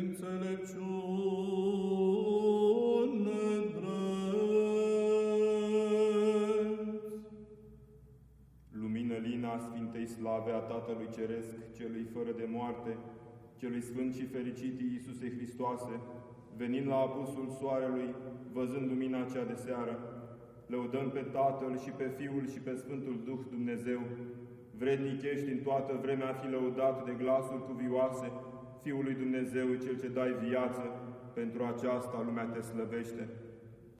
înțelepciune drept. Lumină lina Sfintei Slave a Tatălui Ceresc, celui fără de moarte, celui sfânt și fericit Iisuse Hristoase, venind la apusul soarelui, văzând lumina cea de seară, lăudăm pe Tatăl și pe Fiul și pe Sfântul Duh Dumnezeu, vrednic ești în toată vremea a fi lăudat de glasul cuvioase, Fiul lui Dumnezeu, Cel ce dai viață, pentru aceasta lumea te slăvește.